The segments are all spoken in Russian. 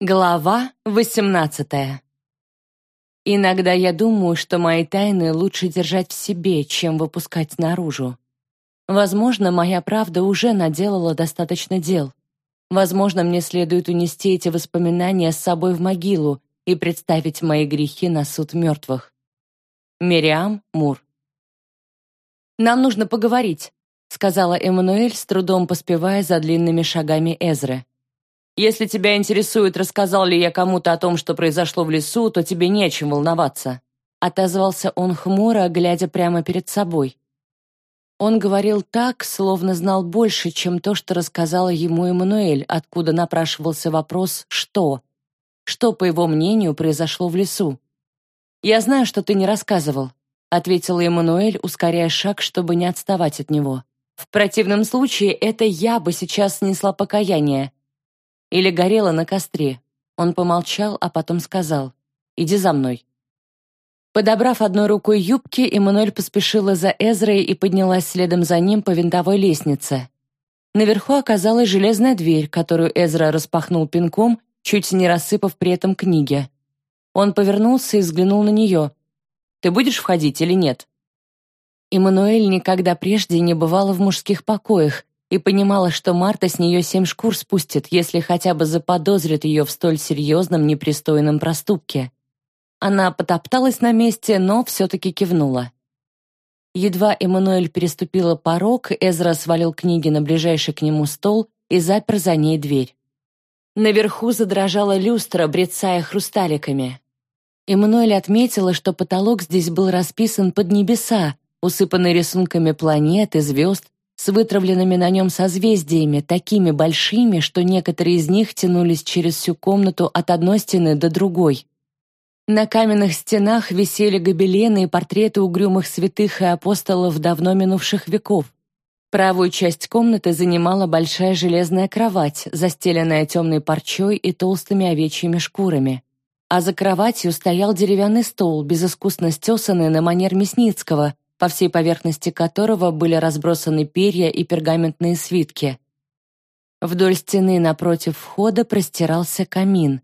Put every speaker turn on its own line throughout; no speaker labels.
Глава 18 Иногда я думаю, что мои тайны лучше держать в себе, чем выпускать наружу. Возможно, моя правда уже наделала достаточно дел. Возможно, мне следует унести эти воспоминания с собой в могилу и представить мои грехи на суд мертвых. Мириам Мур «Нам нужно поговорить», — сказала Эммануэль, с трудом поспевая за длинными шагами Эзры. Если тебя интересует, рассказал ли я кому-то о том, что произошло в лесу, то тебе не о чем волноваться», — отозвался он хмуро, глядя прямо перед собой. Он говорил так, словно знал больше, чем то, что рассказала ему Эммануэль, откуда напрашивался вопрос «что?». Что, по его мнению, произошло в лесу? «Я знаю, что ты не рассказывал», — ответила Эммануэль, ускоряя шаг, чтобы не отставать от него. «В противном случае это я бы сейчас снесла покаяние, или горела на костре. Он помолчал, а потом сказал «Иди за мной». Подобрав одной рукой юбки, Эммануэль поспешила за Эзрой и поднялась следом за ним по винтовой лестнице. Наверху оказалась железная дверь, которую Эзра распахнул пинком, чуть не рассыпав при этом книги. Он повернулся и взглянул на нее. «Ты будешь входить или нет?» Эммануэль никогда прежде не бывала в мужских покоях, и понимала, что Марта с нее семь шкур спустит, если хотя бы заподозрит ее в столь серьезном непристойном проступке. Она потопталась на месте, но все-таки кивнула. Едва Эммануэль переступила порог, Эзра свалил книги на ближайший к нему стол и запер за ней дверь. Наверху задрожала люстра, брецая хрусталиками. Эммануэль отметила, что потолок здесь был расписан под небеса, усыпанный рисунками планет и звезд, с вытравленными на нем созвездиями, такими большими, что некоторые из них тянулись через всю комнату от одной стены до другой. На каменных стенах висели гобелены и портреты угрюмых святых и апостолов давно минувших веков. Правую часть комнаты занимала большая железная кровать, застеленная темной парчой и толстыми овечьими шкурами. А за кроватью стоял деревянный стол, безыскусно стесанный на манер Мясницкого, по всей поверхности которого были разбросаны перья и пергаментные свитки. Вдоль стены напротив входа простирался камин.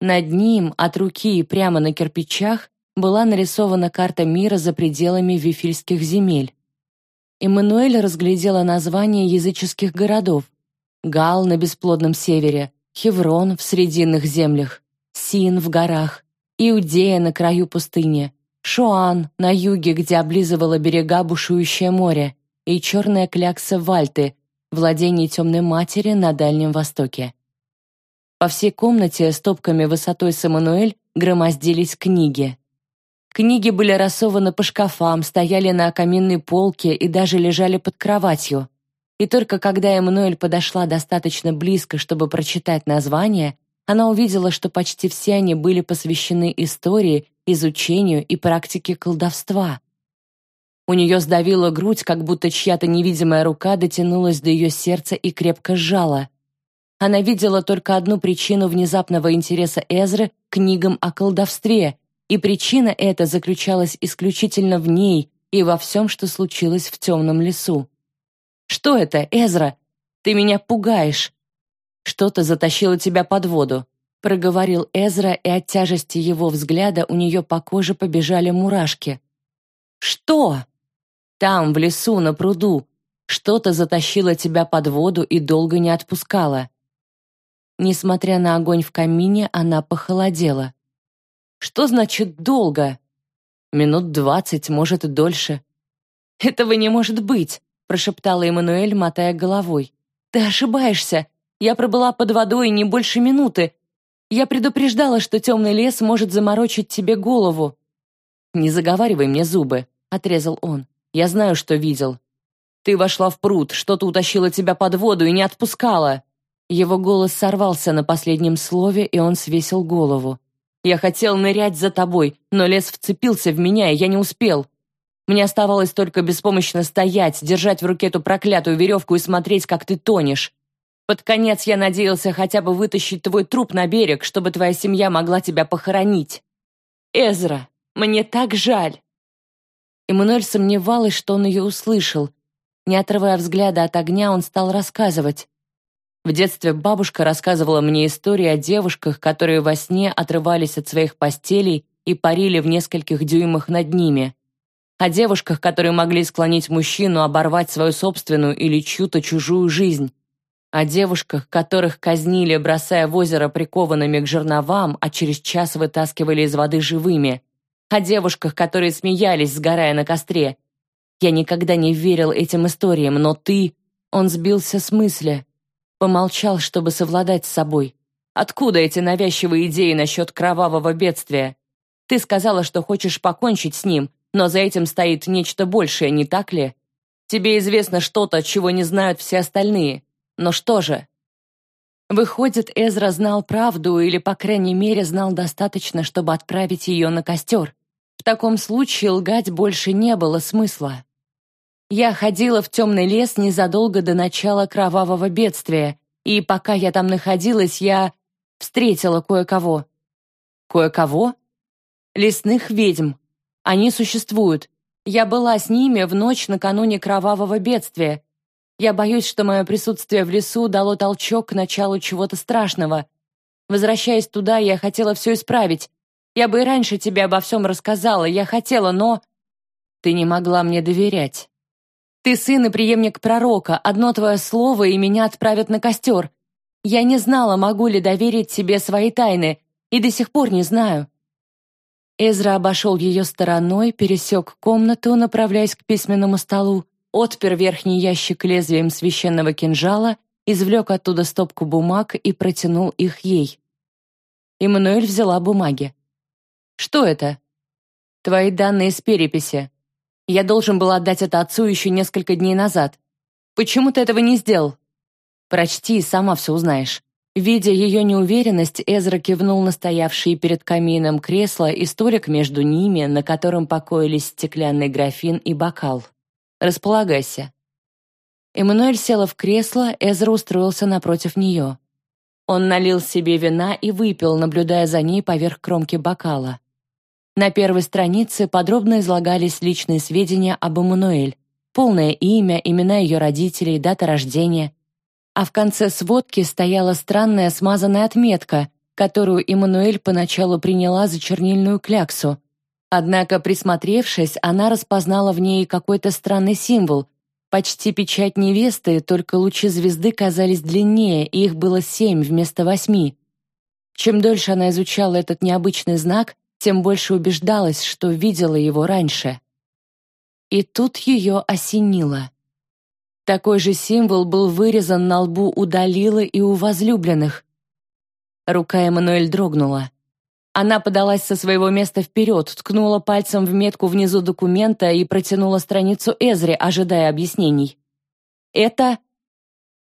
Над ним, от руки и прямо на кирпичах, была нарисована карта мира за пределами вифильских земель. Эммануэль разглядела названия языческих городов. Гал на бесплодном севере, Хеврон в срединных землях, Син в горах, Иудея на краю пустыни, Шуан на юге, где облизывало берега бушующее море, и черная клякса Вальты, владение темной матери на Дальнем Востоке. По всей комнате стопками высотой с Эммануэль громоздились книги. Книги были рассованы по шкафам, стояли на каминной полке и даже лежали под кроватью. И только когда Эммануэль подошла достаточно близко, чтобы прочитать название, она увидела, что почти все они были посвящены истории изучению и практике колдовства. У нее сдавила грудь, как будто чья-то невидимая рука дотянулась до ее сердца и крепко сжала. Она видела только одну причину внезапного интереса Эзры к книгам о колдовстве, и причина эта заключалась исключительно в ней и во всем, что случилось в темном лесу. «Что это, Эзра? Ты меня пугаешь!» «Что-то затащило тебя под воду проговорил Эзра, и от тяжести его взгляда у нее по коже побежали мурашки. «Что?» «Там, в лесу, на пруду. Что-то затащило тебя под воду и долго не отпускало». Несмотря на огонь в камине, она похолодела. «Что значит «долго»?» «Минут двадцать, может, и дольше». «Этого не может быть», — прошептала Эммануэль, мотая головой. «Ты ошибаешься. Я пробыла под водой не больше минуты, я предупреждала, что темный лес может заморочить тебе голову». «Не заговаривай мне зубы», — отрезал он. «Я знаю, что видел. Ты вошла в пруд, что-то утащило тебя под воду и не отпускала». Его голос сорвался на последнем слове, и он свесил голову. «Я хотел нырять за тобой, но лес вцепился в меня, и я не успел. Мне оставалось только беспомощно стоять, держать в руке эту проклятую веревку и смотреть, как ты тонешь. Под конец я надеялся хотя бы вытащить твой труп на берег, чтобы твоя семья могла тебя похоронить. Эзра, мне так жаль!» Эммануэль сомневалась, что он ее услышал. Не отрывая взгляда от огня, он стал рассказывать. В детстве бабушка рассказывала мне истории о девушках, которые во сне отрывались от своих постелей и парили в нескольких дюймах над ними. О девушках, которые могли склонить мужчину оборвать свою собственную или чью-то чужую жизнь. О девушках, которых казнили, бросая в озеро прикованными к жерновам, а через час вытаскивали из воды живыми. О девушках, которые смеялись, сгорая на костре. Я никогда не верил этим историям, но ты... Он сбился с мысли. Помолчал, чтобы совладать с собой. Откуда эти навязчивые идеи насчет кровавого бедствия? Ты сказала, что хочешь покончить с ним, но за этим стоит нечто большее, не так ли? Тебе известно что-то, чего не знают все остальные. Но что же? Выходит, Эзра знал правду или, по крайней мере, знал достаточно, чтобы отправить ее на костер. В таком случае лгать больше не было смысла. Я ходила в темный лес незадолго до начала кровавого бедствия, и пока я там находилась, я встретила кое-кого. Кое-кого? Лесных ведьм. Они существуют. Я была с ними в ночь накануне кровавого бедствия. Я боюсь, что мое присутствие в лесу дало толчок к началу чего-то страшного. Возвращаясь туда, я хотела все исправить. Я бы и раньше тебе обо всем рассказала, я хотела, но... Ты не могла мне доверять. Ты сын и преемник пророка, одно твое слово, и меня отправят на костер. Я не знала, могу ли доверить тебе свои тайны, и до сих пор не знаю». Эзра обошел ее стороной, пересек комнату, направляясь к письменному столу, отпер верхний ящик лезвием священного кинжала, извлек оттуда стопку бумаг и протянул их ей. Эммануэль взяла бумаги. «Что это?» «Твои данные с переписи. Я должен был отдать это отцу еще несколько дней назад. Почему ты этого не сделал? Прочти и сама все узнаешь. Видя ее неуверенность, Эзра кивнул на стоявшие перед камином кресло и столик между ними, на котором покоились стеклянный графин и бокал. «Располагайся». Эммануэль села в кресло, Эзра устроился напротив нее. Он налил себе вина и выпил, наблюдая за ней поверх кромки бокала. На первой странице подробно излагались личные сведения об Эммануэль, полное имя, имена ее родителей, дата рождения. А в конце сводки стояла странная смазанная отметка, которую Эммануэль поначалу приняла за чернильную кляксу. Однако, присмотревшись, она распознала в ней какой-то странный символ, почти печать невесты, только лучи звезды казались длиннее, и их было семь вместо восьми. Чем дольше она изучала этот необычный знак, тем больше убеждалась, что видела его раньше. И тут ее осенило. Такой же символ был вырезан на лбу у Далилы и у возлюбленных. Рука Эммануэль дрогнула. Она подалась со своего места вперед, ткнула пальцем в метку внизу документа и протянула страницу Эзре, ожидая объяснений. «Это...»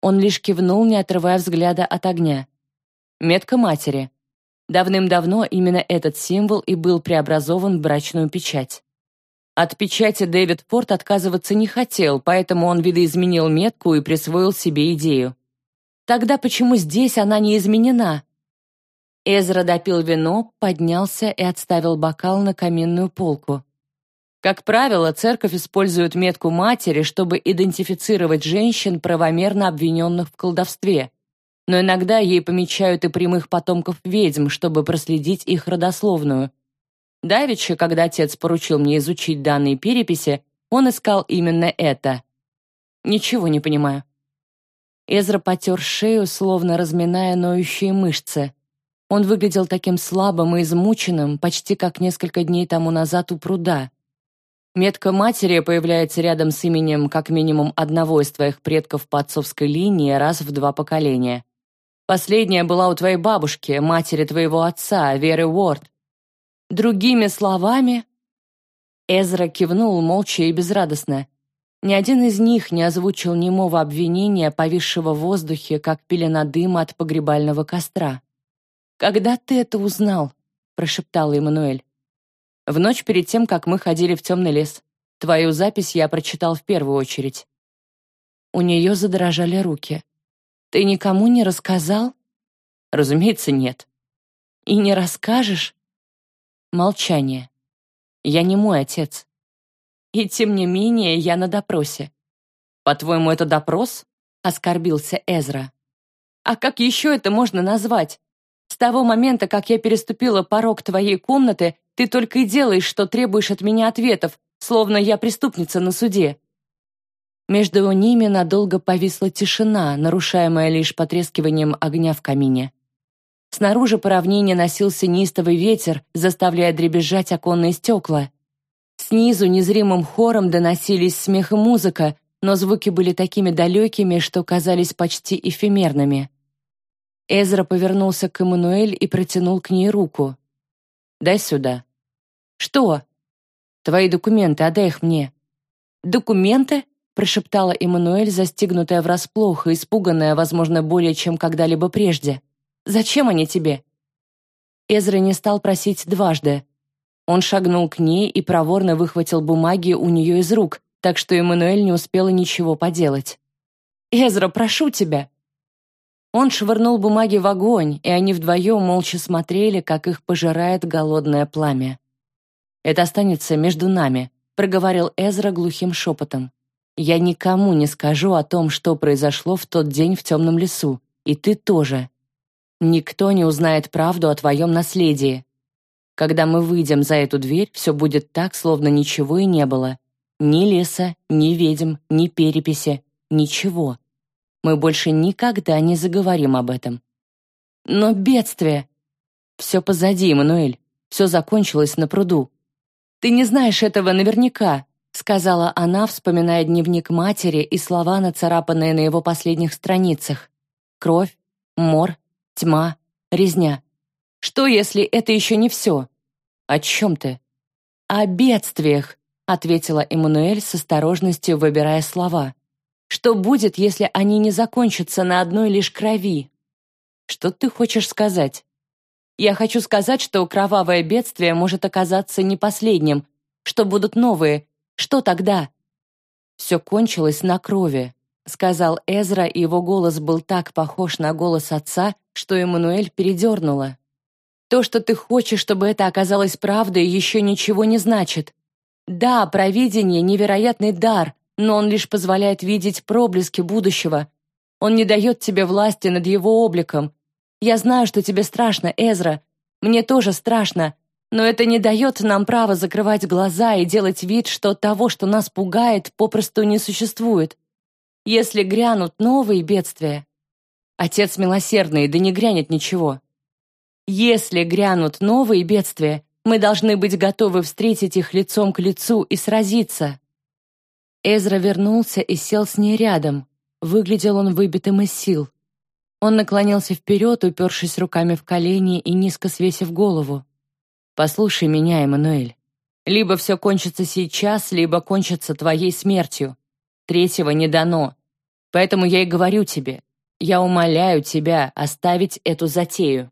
Он лишь кивнул, не отрывая взгляда от огня. «Метка матери. Давным-давно именно этот символ и был преобразован в брачную печать. От печати Дэвид Порт отказываться не хотел, поэтому он видоизменил метку и присвоил себе идею. Тогда почему здесь она не изменена? Эзра допил вино, поднялся и отставил бокал на каминную полку. Как правило, церковь использует метку матери, чтобы идентифицировать женщин, правомерно обвиненных в колдовстве но иногда ей помечают и прямых потомков ведьм, чтобы проследить их родословную. Давеча, когда отец поручил мне изучить данные переписи, он искал именно это. Ничего не понимаю. Эзра потер шею, словно разминая ноющие мышцы. Он выглядел таким слабым и измученным, почти как несколько дней тому назад у пруда. Метка матери появляется рядом с именем как минимум одного из твоих предков по отцовской линии раз в два поколения. Последняя была у твоей бабушки, матери твоего отца, Веры Уорд. Другими словами...» Эзра кивнул молча и безрадостно. Ни один из них не озвучил немого обвинения, повисшего в воздухе, как пелена дыма от погребального костра. «Когда ты это узнал?» — прошептала Эммануэль. «В ночь перед тем, как мы ходили в темный лес. Твою запись я прочитал в первую очередь». У нее задрожали руки. Ты никому не рассказал? Разумеется, нет. И не расскажешь? Молчание. Я не мой отец. И тем не менее я на допросе. По-твоему, это допрос? Оскорбился Эзра. А как еще это можно назвать? Того момента, как я переступила порог твоей комнаты, ты только и делаешь, что требуешь от меня ответов, словно я преступница на суде». Между ними надолго повисла тишина, нарушаемая лишь потрескиванием огня в камине. Снаружи по равнине носился неистовый ветер, заставляя дребезжать оконные стекла. Снизу незримым хором доносились смех и музыка, но звуки были такими далекими, что казались почти эфемерными. Эзра повернулся к Эммануэль и протянул к ней руку. «Дай сюда». «Что?» «Твои документы, отдай их мне». «Документы?» прошептала Эммануэль, застигнутая врасплох и испуганная, возможно, более чем когда-либо прежде. «Зачем они тебе?» Эзра не стал просить дважды. Он шагнул к ней и проворно выхватил бумаги у нее из рук, так что Эммануэль не успела ничего поделать. «Эзра, прошу тебя!» Он швырнул бумаги в огонь, и они вдвоем молча смотрели, как их пожирает голодное пламя. «Это останется между нами», — проговорил Эзра глухим шепотом. Я никому не скажу о том, что произошло в тот день в темном лесу, и ты тоже. Никто не узнает правду о твоем наследии. Когда мы выйдем за эту дверь, все будет так, словно ничего и не было. Ни леса, ни ведьм, ни переписи, ничего. Мы больше никогда не заговорим об этом. Но бедствие... Все позади, Эммануэль. Все закончилось на пруду. Ты не знаешь этого наверняка, сказала она, вспоминая дневник матери и слова, нацарапанные на его последних страницах. Кровь, мор, тьма, резня. Что, если это еще не все? О чем ты? О бедствиях, ответила Эммануэль с осторожностью, выбирая слова. Что будет, если они не закончатся на одной лишь крови? Что ты хочешь сказать? Я хочу сказать, что кровавое бедствие может оказаться не последним, что будут новые, что тогда?» «Все кончилось на крови», — сказал Эзра, и его голос был так похож на голос отца, что Эммануэль передернула. «То, что ты хочешь, чтобы это оказалось правдой, еще ничего не значит. Да, провидение — невероятный дар, но он лишь позволяет видеть проблески будущего. Он не дает тебе власти над его обликом. Я знаю, что тебе страшно, Эзра. Мне тоже страшно, но это не дает нам права закрывать глаза и делать вид, что того, что нас пугает, попросту не существует. Если грянут новые бедствия... Отец милосердный, да не грянет ничего. Если грянут новые бедствия, мы должны быть готовы встретить их лицом к лицу и сразиться. Эзра вернулся и сел с ней рядом. Выглядел он выбитым из сил. Он наклонился вперед, упершись руками в колени и низко свесив голову. Послушай меня, Эммануэль. Либо все кончится сейчас, либо кончится твоей смертью. Третьего не дано. Поэтому я и говорю тебе, я умоляю тебя оставить эту затею».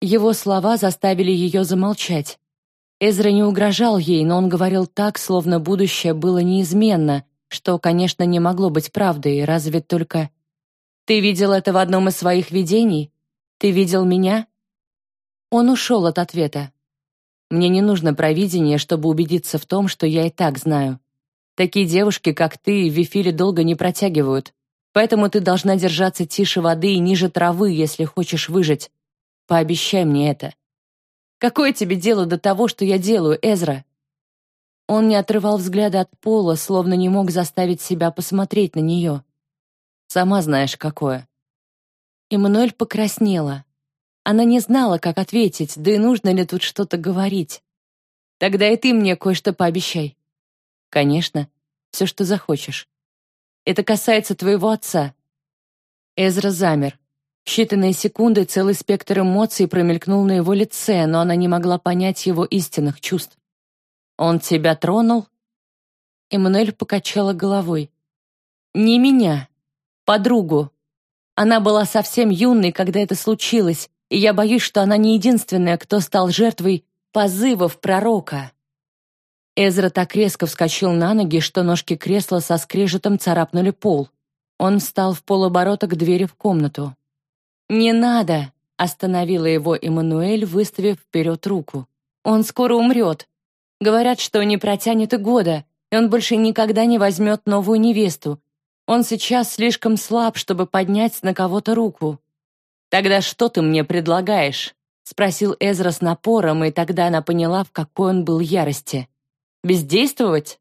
Его слова заставили ее замолчать. Эзра не угрожал ей, но он говорил так, словно будущее было неизменно, что, конечно, не могло быть правдой, разве только... «Ты видел это в одном из своих видений? Ты видел меня?» Он ушел от ответа. Мне не нужно провидение, чтобы убедиться в том, что я и так знаю. Такие девушки, как ты, в Вифиле долго не протягивают. Поэтому ты должна держаться тише воды и ниже травы, если хочешь выжить. Пообещай мне это. Какое тебе дело до того, что я делаю, Эзра? Он не отрывал взгляда от пола, словно не мог заставить себя посмотреть на нее. Сама знаешь, какое. Эммануэль покраснела. Она не знала, как ответить, да и нужно ли тут что-то говорить. «Тогда и ты мне кое-что пообещай». «Конечно, все, что захочешь. Это касается твоего отца». Эзра замер. Считанные секунды целый спектр эмоций промелькнул на его лице, но она не могла понять его истинных чувств. «Он тебя тронул?» Эммануэль покачала головой. «Не меня. Подругу. Она была совсем юной, когда это случилось, и я боюсь, что она не единственная, кто стал жертвой позывов пророка. Эзра так резко вскочил на ноги, что ножки кресла со скрежетом царапнули пол. Он встал в полоборота к двери в комнату. «Не надо!» — остановила его Эммануэль, выставив вперед руку. «Он скоро умрет. Говорят, что не протянет и года, и он больше никогда не возьмет новую невесту. Он сейчас слишком слаб, чтобы поднять на кого-то руку. «Тогда что ты мне предлагаешь?» — спросил Эзра с напором, и тогда она поняла, в какой он был ярости. «Бездействовать?»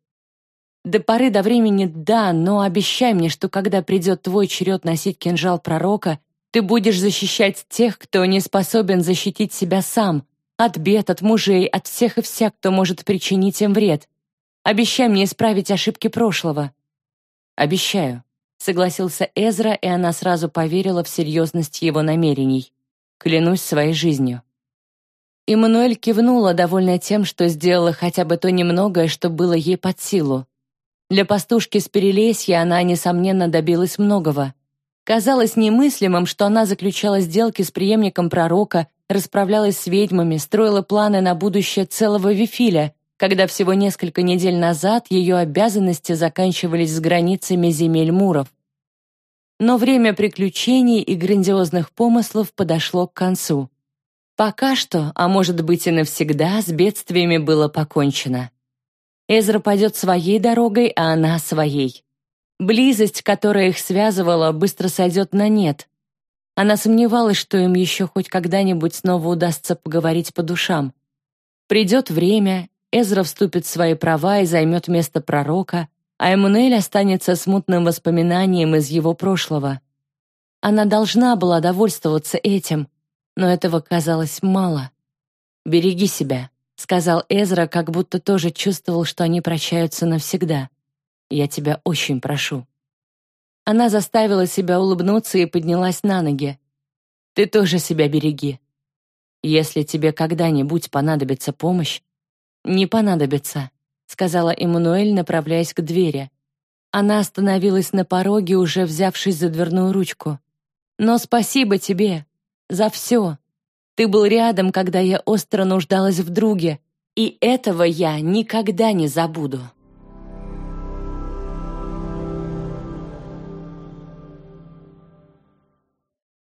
«До поры до времени да, но обещай мне, что когда придет твой черед носить кинжал пророка, ты будешь защищать тех, кто не способен защитить себя сам, от бед, от мужей, от всех и вся, кто может причинить им вред. Обещай мне исправить ошибки прошлого». «Обещаю», — согласился Эзра, и она сразу поверила в серьезность его намерений. «Клянусь своей жизнью». Эммануэль кивнула, довольная тем, что сделала хотя бы то немногое, что было ей под силу. Для пастушки с Перелесья она, несомненно, добилась многого. Казалось немыслимым, что она заключала сделки с преемником пророка, расправлялась с ведьмами, строила планы на будущее целого Вифиля, когда всего несколько недель назад ее обязанности заканчивались с границами земель Муров. Но время приключений и грандиозных помыслов подошло к концу. Пока что, а может быть и навсегда, с бедствиями было покончено. Эзра пойдет своей дорогой, а она своей. Близость, которая их связывала, быстро сойдет на нет. Она сомневалась, что им еще хоть когда-нибудь снова удастся поговорить по душам. Придет время, Эзра вступит в свои права и займет место пророка, а Эммануэль останется смутным воспоминанием из его прошлого. Она должна была довольствоваться этим, но этого казалось мало. «Береги себя», — сказал Эзра, как будто тоже чувствовал, что они прощаются навсегда. «Я тебя очень прошу». Она заставила себя улыбнуться и поднялась на ноги. «Ты тоже себя береги. Если тебе когда-нибудь понадобится помощь...» «Не понадобится», — сказала Эммануэль, направляясь к двери. Она остановилась на пороге, уже взявшись за дверную ручку. «Но спасибо тебе за все. Ты был рядом, когда я остро нуждалась в друге, и этого я никогда не забуду».